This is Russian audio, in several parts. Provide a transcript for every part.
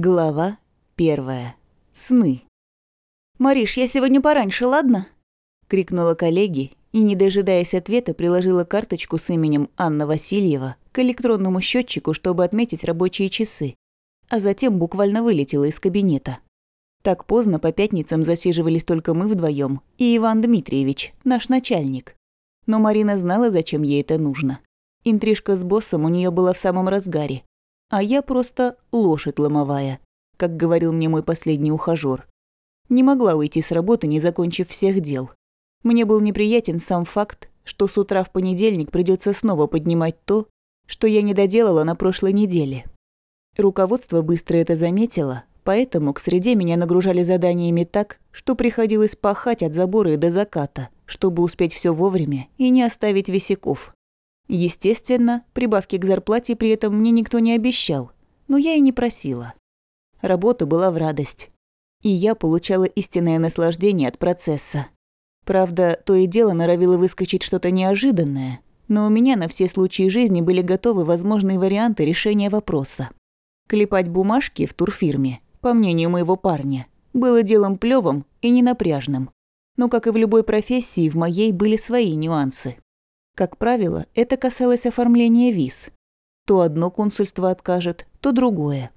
Глава первая. Сны. «Мариш, я сегодня пораньше, ладно?» – крикнула коллеги и, не дожидаясь ответа, приложила карточку с именем Анна Васильева к электронному счетчику, чтобы отметить рабочие часы, а затем буквально вылетела из кабинета. Так поздно по пятницам засиживались только мы вдвоем и Иван Дмитриевич, наш начальник. Но Марина знала, зачем ей это нужно. Интрижка с боссом у нее была в самом разгаре, а я просто лошадь ломовая, как говорил мне мой последний ухажёр. Не могла уйти с работы, не закончив всех дел. Мне был неприятен сам факт, что с утра в понедельник придется снова поднимать то, что я не доделала на прошлой неделе. Руководство быстро это заметило, поэтому к среде меня нагружали заданиями так, что приходилось пахать от забора и до заката, чтобы успеть все вовремя и не оставить висяков. Естественно, прибавки к зарплате при этом мне никто не обещал, но я и не просила. Работа была в радость. И я получала истинное наслаждение от процесса. Правда, то и дело норовило выскочить что-то неожиданное, но у меня на все случаи жизни были готовы возможные варианты решения вопроса. Клепать бумажки в турфирме, по мнению моего парня, было делом плевым и ненапряжным. Но, как и в любой профессии, в моей были свои нюансы. Как правило, это касалось оформления виз. То одно консульство откажет, то другое.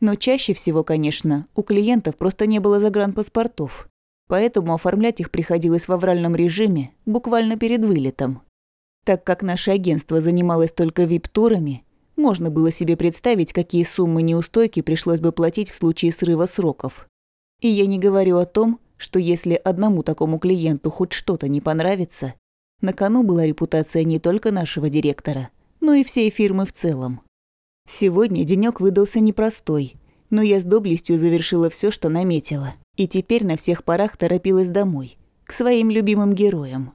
Но чаще всего, конечно, у клиентов просто не было загранпаспортов. Поэтому оформлять их приходилось в авральном режиме, буквально перед вылетом. Так как наше агентство занималось только вип-турами, можно было себе представить, какие суммы неустойки пришлось бы платить в случае срыва сроков. И я не говорю о том, что если одному такому клиенту хоть что-то не понравится, на кону была репутация не только нашего директора, но и всей фирмы в целом. Сегодня денёк выдался непростой, но я с доблестью завершила все, что наметила, и теперь на всех парах торопилась домой, к своим любимым героям.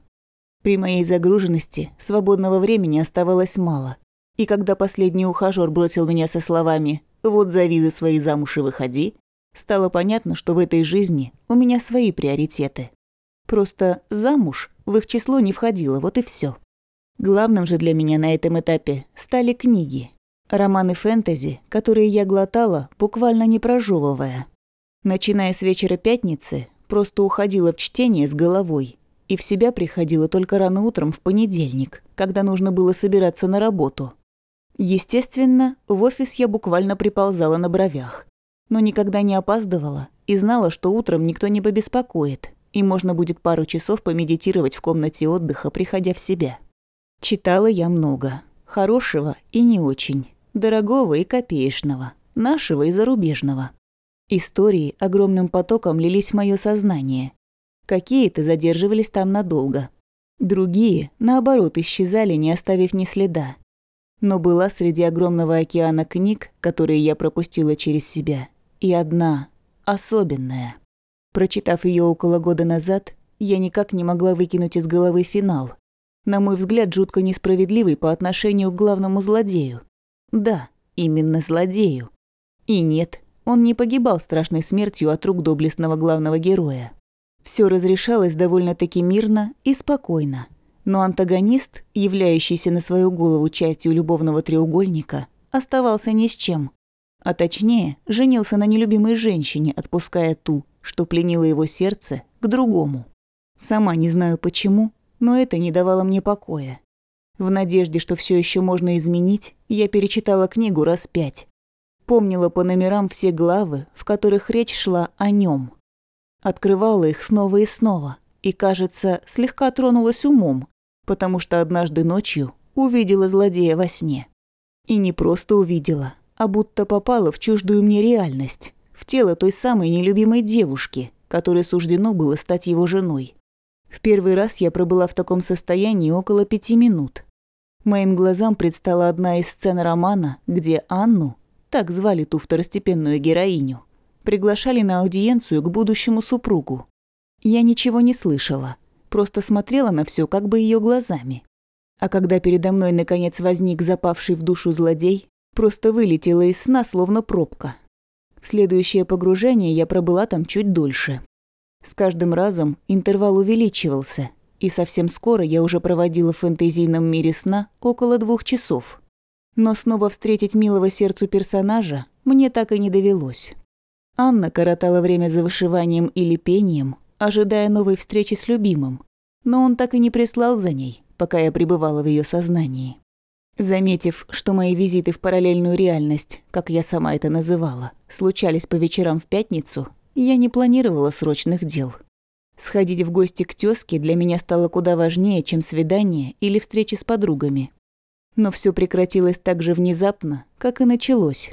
При моей загруженности свободного времени оставалось мало, и когда последний ухажёр бросил меня со словами «Вот за визы свои замуж и выходи», стало понятно, что в этой жизни у меня свои приоритеты. Просто замуж в их число не входило, вот и все. Главным же для меня на этом этапе стали книги. Романы фэнтези, которые я глотала, буквально не прожевывая. Начиная с вечера пятницы, просто уходила в чтение с головой. И в себя приходила только рано утром в понедельник, когда нужно было собираться на работу. Естественно, в офис я буквально приползала на бровях. Но никогда не опаздывала и знала, что утром никто не побеспокоит, и можно будет пару часов помедитировать в комнате отдыха, приходя в себя. Читала я много. Хорошего и не очень. Дорогого и копеечного. Нашего и зарубежного. Истории огромным потоком лились в моё сознание. Какие-то задерживались там надолго. Другие, наоборот, исчезали, не оставив ни следа. Но была среди огромного океана книг, которые я пропустила через себя, и одна, особенная. Прочитав ее около года назад, я никак не могла выкинуть из головы финал. На мой взгляд, жутко несправедливый по отношению к главному злодею. Да, именно злодею. И нет, он не погибал страшной смертью от рук доблестного главного героя. Все разрешалось довольно-таки мирно и спокойно. Но антагонист, являющийся на свою голову частью любовного треугольника, оставался ни с чем. А точнее, женился на нелюбимой женщине, отпуская ту, что пленило его сердце, к другому. Сама не знаю почему, но это не давало мне покоя. В надежде, что все еще можно изменить, я перечитала книгу раз пять. Помнила по номерам все главы, в которых речь шла о нем. Открывала их снова и снова, и, кажется, слегка тронулась умом, потому что однажды ночью увидела злодея во сне. И не просто увидела, а будто попала в чуждую мне реальность в тело той самой нелюбимой девушки, которой суждено было стать его женой. В первый раз я пробыла в таком состоянии около пяти минут. Моим глазам предстала одна из сцен романа, где Анну, так звали ту второстепенную героиню, приглашали на аудиенцию к будущему супругу. Я ничего не слышала, просто смотрела на все как бы ее глазами. А когда передо мной наконец возник запавший в душу злодей, просто вылетела из сна словно пробка. В следующее погружение я пробыла там чуть дольше. С каждым разом интервал увеличивался, и совсем скоро я уже проводила в фэнтезийном мире сна около двух часов. Но снова встретить милого сердцу персонажа мне так и не довелось. Анна коротала время за вышиванием или пением, ожидая новой встречи с любимым, но он так и не прислал за ней, пока я пребывала в ее сознании. Заметив, что мои визиты в параллельную реальность, как я сама это называла, случались по вечерам в пятницу, я не планировала срочных дел. Сходить в гости к тёзке для меня стало куда важнее, чем свидание или встречи с подругами. Но все прекратилось так же внезапно, как и началось.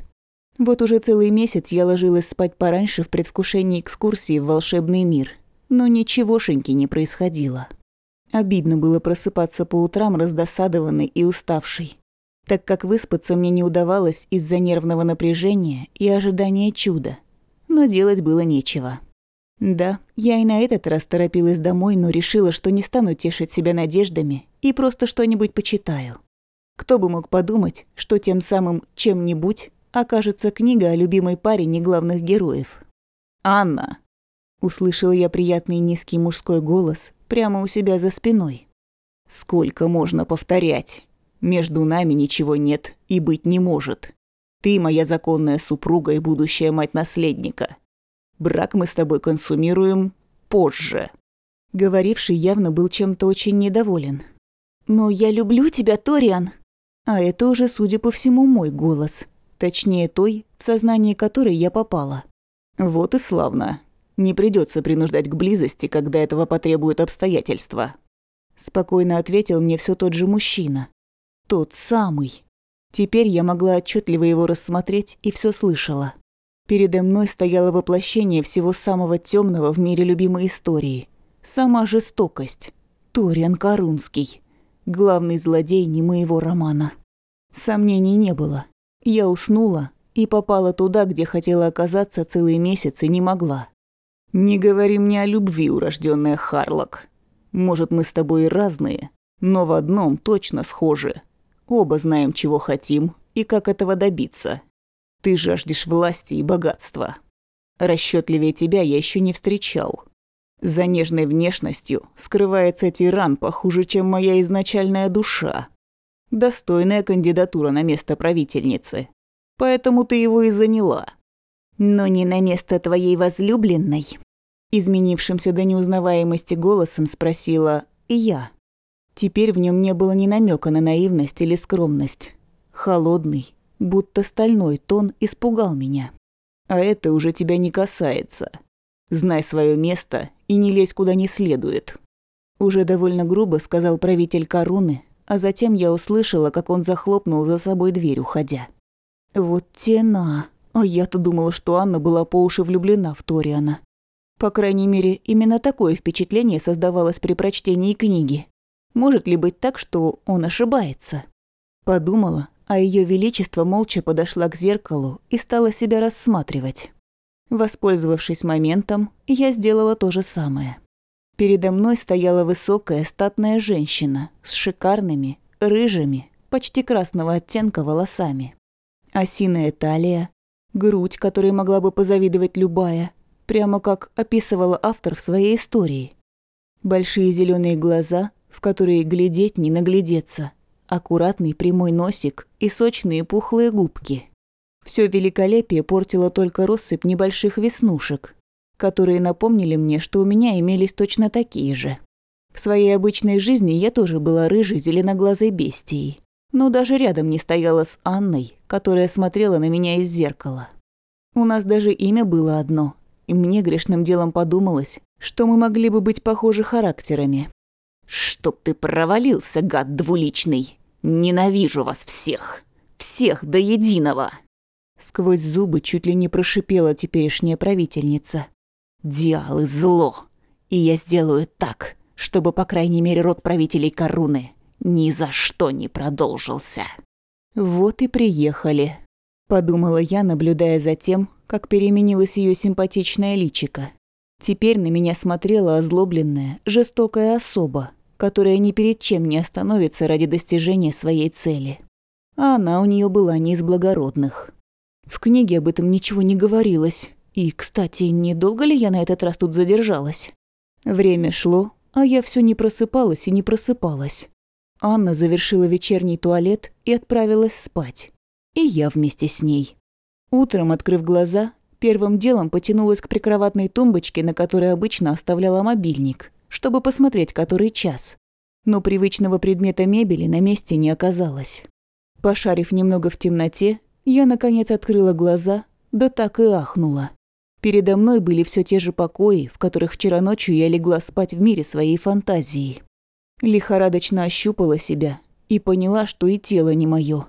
Вот уже целый месяц я ложилась спать пораньше в предвкушении экскурсии в волшебный мир, но ничегошеньки не происходило. Обидно было просыпаться по утрам раздосадованной и уставшей, так как выспаться мне не удавалось из-за нервного напряжения и ожидания чуда. Но делать было нечего. Да, я и на этот раз торопилась домой, но решила, что не стану тешить себя надеждами и просто что-нибудь почитаю. Кто бы мог подумать, что тем самым чем-нибудь окажется книга о любимой паре неглавных героев. «Анна!» Услышала я приятный низкий мужской голос прямо у себя за спиной. «Сколько можно повторять? Между нами ничего нет и быть не может. Ты моя законная супруга и будущая мать наследника. Брак мы с тобой консумируем позже». Говоривший явно был чем-то очень недоволен. «Но я люблю тебя, Ториан!» А это уже, судя по всему, мой голос. Точнее, той, в сознание которой я попала. Вот и славно. Не придется принуждать к близости, когда этого потребуют обстоятельства. Спокойно ответил мне все тот же мужчина. Тот самый. Теперь я могла отчетливо его рассмотреть и все слышала. Передо мной стояло воплощение всего самого темного в мире любимой истории. Сама жестокость. Ториан Карунский. Главный злодей не моего романа. Сомнений не было. Я уснула и попала туда, где хотела оказаться целый месяц и не могла. «Не говори мне о любви, урожденная Харлок. Может, мы с тобой разные, но в одном точно схожи. Оба знаем, чего хотим и как этого добиться. Ты жаждешь власти и богатства. Расчетливее тебя я еще не встречал. За нежной внешностью скрывается тиран похуже, чем моя изначальная душа. Достойная кандидатура на место правительницы. Поэтому ты его и заняла. Но не на место твоей возлюбленной. Изменившимся до неузнаваемости голосом спросила я. Теперь в нем не было ни намека на наивность или скромность. Холодный, будто стальной тон испугал меня. А это уже тебя не касается. Знай свое место и не лезь куда не следует. Уже довольно грубо сказал правитель Коруны, а затем я услышала, как он захлопнул за собой дверь, уходя. Вот тена. А я-то думала, что Анна была по уши влюблена в Ториана. По крайней мере, именно такое впечатление создавалось при прочтении книги. Может ли быть так, что он ошибается? Подумала, а Ее Величество молча подошла к зеркалу и стала себя рассматривать. Воспользовавшись моментом, я сделала то же самое. Передо мной стояла высокая статная женщина с шикарными, рыжими, почти красного оттенка волосами. Осиная талия, грудь, которой могла бы позавидовать любая, прямо как описывала автор в своей истории. Большие зеленые глаза, в которые глядеть не наглядеться, аккуратный прямой носик и сочные пухлые губки. Все великолепие портило только россыпь небольших веснушек, которые напомнили мне, что у меня имелись точно такие же. В своей обычной жизни я тоже была рыжей зеленоглазой бестией, но даже рядом не стояла с Анной, которая смотрела на меня из зеркала. У нас даже имя было одно, и мне грешным делом подумалось, что мы могли бы быть похожи характерами. «Чтоб ты провалился, гад двуличный! Ненавижу вас всех! Всех до единого!» Сквозь зубы чуть ли не прошипела теперешняя правительница. «Диалы зло! И я сделаю так, чтобы, по крайней мере, род правителей Коруны ни за что не продолжился». «Вот и приехали», – подумала я, наблюдая за тем, как переменилось ее симпатичное личико. Теперь на меня смотрела озлобленная, жестокая особа, которая ни перед чем не остановится ради достижения своей цели. А она у нее была не из благородных. В книге об этом ничего не говорилось. И, кстати, недолго ли я на этот раз тут задержалась? Время шло, а я все не просыпалась и не просыпалась. Анна завершила вечерний туалет и отправилась спать. И я вместе с ней. Утром, открыв глаза, первым делом потянулась к прикроватной тумбочке, на которой обычно оставляла мобильник, чтобы посмотреть, который час. Но привычного предмета мебели на месте не оказалось. Пошарив немного в темноте, я, наконец, открыла глаза, да так и ахнула. Передо мной были все те же покои, в которых вчера ночью я легла спать в мире своей фантазии. Лихорадочно ощупала себя и поняла, что и тело не мое.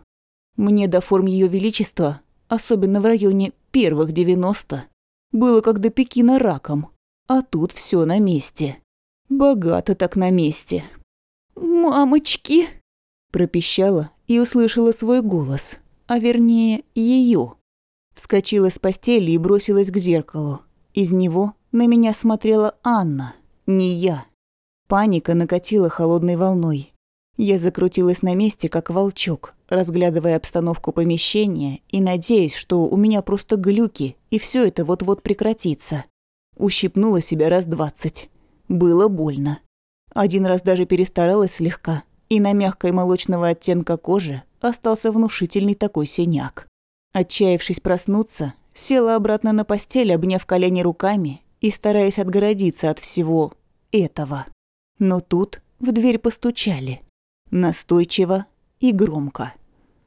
Мне до форм Ее Величества, особенно в районе первых 90, было как до Пекина раком, а тут все на месте. Богато так на месте. «Мамочки!» – пропищала и услышала свой голос, а вернее ее. Вскочила с постели и бросилась к зеркалу. Из него на меня смотрела Анна, не я. Паника накатила холодной волной. Я закрутилась на месте, как волчок, разглядывая обстановку помещения и надеясь, что у меня просто глюки, и все это вот-вот прекратится. Ущипнула себя раз двадцать. Было больно. Один раз даже перестаралась слегка, и на мягкой молочного оттенка кожи остался внушительный такой синяк. Отчаявшись проснуться, села обратно на постель, обняв колени руками и стараясь отгородиться от всего этого. Но тут в дверь постучали. Настойчиво и громко.